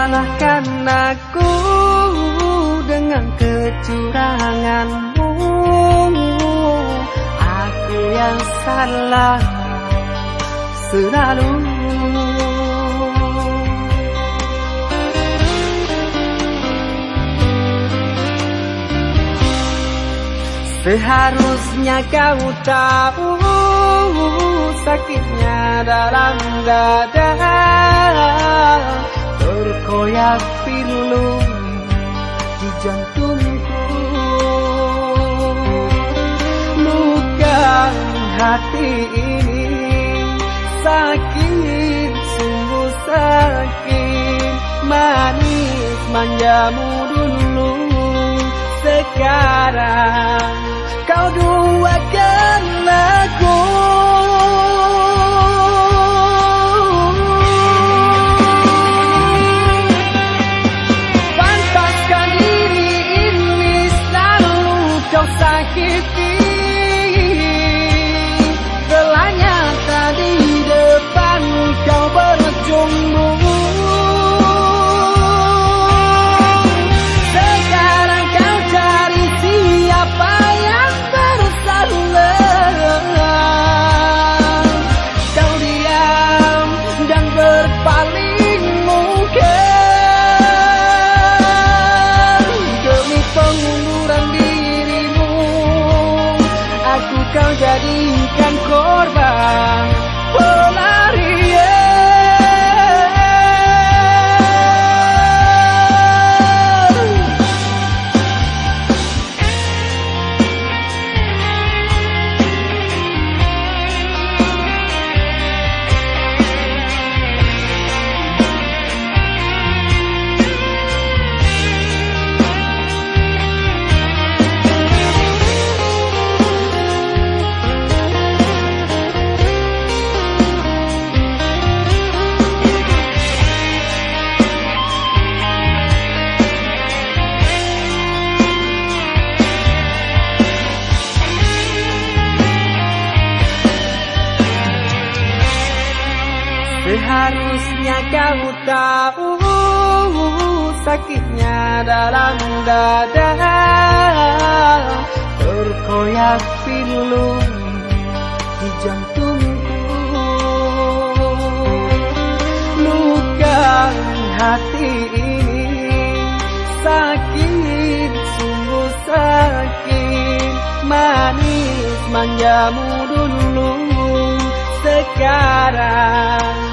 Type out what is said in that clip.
salahkan aku dengan kecuranganmu. Aku yang salah selalu. Seharusnya kau tahu sakitnya dalam dada Terkoyak pilu di jantungku. Luka hati ini sakit, sungguh sakit. Manis manjamu dulu. Sekarang kau duakan kau Seharusnya kau tahu sakitnya dalam dada. Terkoyak pilu di jantungku. Luka hati ini sakit, sungguh sakit. Manis manjamu dulu sekarang